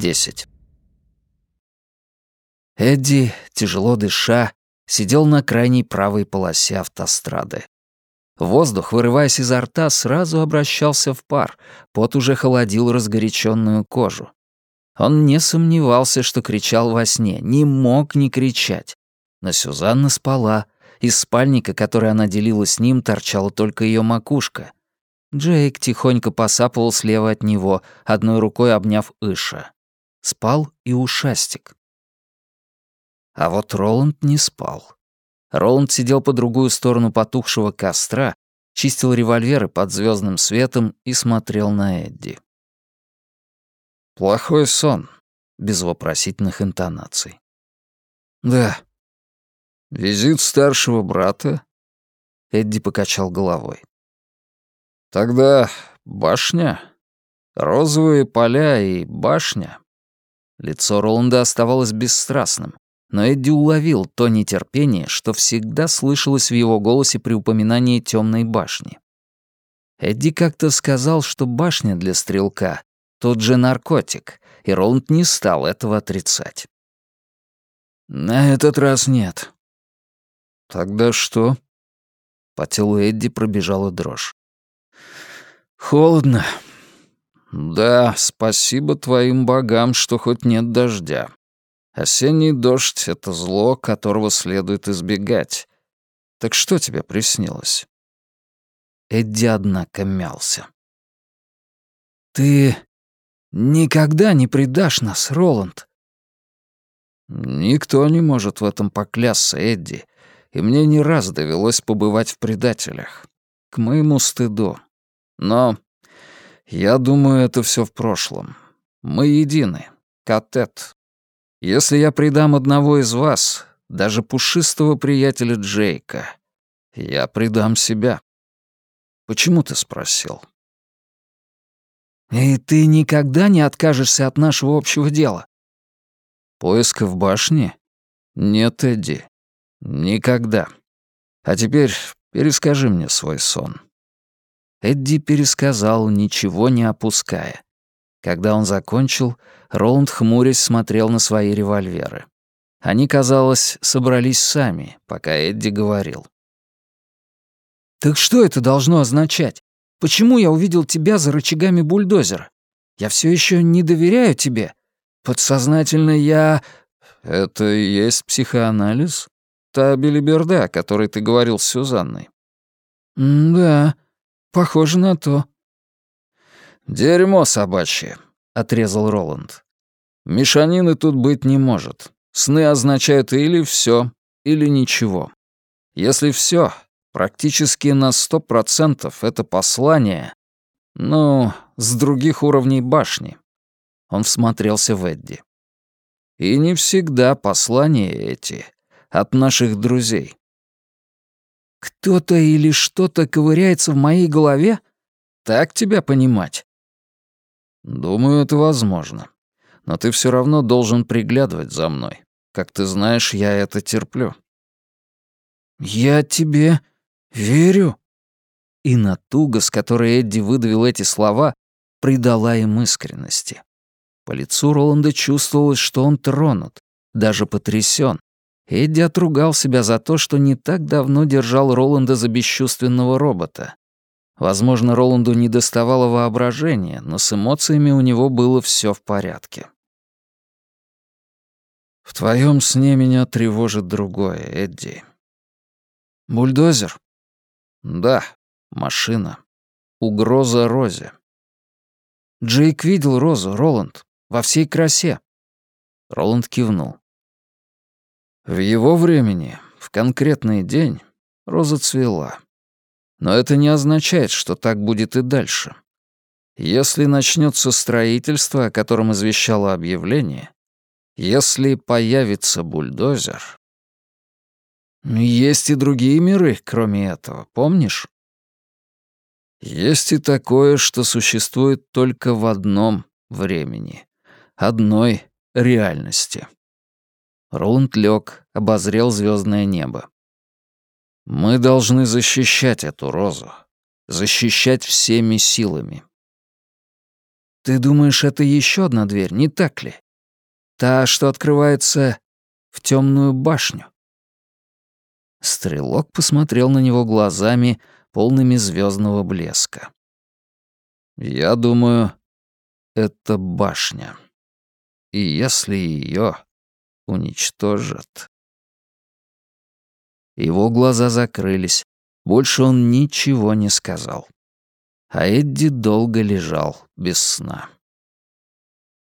10. Эдди, тяжело дыша, сидел на крайней правой полосе автострады. Воздух, вырываясь изо рта, сразу обращался в пар, пот уже холодил разгоряченную кожу. Он не сомневался, что кричал во сне, не мог не кричать. Но Сюзанна спала, из спальника, который она делила с ним, торчала только ее макушка. Джейк тихонько посапывал слева от него, одной рукой обняв Иша. Спал и ушастик. А вот Роланд не спал. Роланд сидел по другую сторону потухшего костра, чистил револьверы под звездным светом и смотрел на Эдди. «Плохой сон», без вопросительных интонаций. «Да». «Визит старшего брата?» Эдди покачал головой. «Тогда башня, розовые поля и башня». Лицо Роланда оставалось бесстрастным, но Эдди уловил то нетерпение, что всегда слышалось в его голосе при упоминании темной башни. Эдди как-то сказал, что башня для стрелка — тот же наркотик, и Роланд не стал этого отрицать. «На этот раз нет». «Тогда что?» По телу Эдди пробежала дрожь. «Холодно. Да, спасибо твоим богам, что хоть нет дождя. Осенний дождь — это зло, которого следует избегать. Так что тебе приснилось?» Эдди, однако, мялся. «Ты никогда не предашь нас, Роланд?» «Никто не может в этом поклясться, Эдди, и мне не раз довелось побывать в предателях. К моему стыду. Но я думаю, это все в прошлом. Мы едины. Катет, если я предам одного из вас, даже пушистого приятеля Джейка, я предам себя. Почему ты спросил? И ты никогда не откажешься от нашего общего дела? Поиска в башне? Нет, Эдди. Никогда. А теперь перескажи мне свой сон. Эдди пересказал, ничего не опуская. Когда он закончил, Роланд хмурясь смотрел на свои револьверы. Они, казалось, собрались сами, пока Эдди говорил. «Так что это должно означать? Почему я увидел тебя за рычагами бульдозера? Я все еще не доверяю тебе. Подсознательно я...» «Это и есть психоанализ? Та белиберда, о которой ты говорил с Сюзанной?» «Да, похоже на то», «Дерьмо собачье», — отрезал Роланд. «Мешанины тут быть не может. Сны означают или все, или ничего. Если все, практически на сто процентов это послание, ну, с других уровней башни». Он всмотрелся в Эдди. «И не всегда послания эти от наших друзей». «Кто-то или что-то ковыряется в моей голове? Так тебя понимать?» «Думаю, это возможно. Но ты все равно должен приглядывать за мной. Как ты знаешь, я это терплю». «Я тебе верю». И натуга, с которой Эдди выдавил эти слова, придала им искренности. По лицу Роланда чувствовалось, что он тронут, даже потрясен. Эдди отругал себя за то, что не так давно держал Роланда за бесчувственного робота. Возможно, Роланду не доставало воображения, но с эмоциями у него было все в порядке. «В твоем сне меня тревожит другое, Эдди». «Бульдозер?» «Да, машина. Угроза Розе». «Джейк видел Розу, Роланд, во всей красе». Роланд кивнул. В его времени, в конкретный день, Роза цвела. Но это не означает, что так будет и дальше. Если начнется строительство, о котором извещало объявление, если появится бульдозер... Есть и другие миры, кроме этого, помнишь? Есть и такое, что существует только в одном времени, одной реальности. Роланд лег, обозрел звездное небо. Мы должны защищать эту розу. Защищать всеми силами. Ты думаешь, это еще одна дверь, не так ли? Та, что открывается в темную башню. Стрелок посмотрел на него глазами, полными звездного блеска. «Я думаю, это башня. И если ее уничтожат...» Его глаза закрылись. Больше он ничего не сказал. А Эдди долго лежал без сна.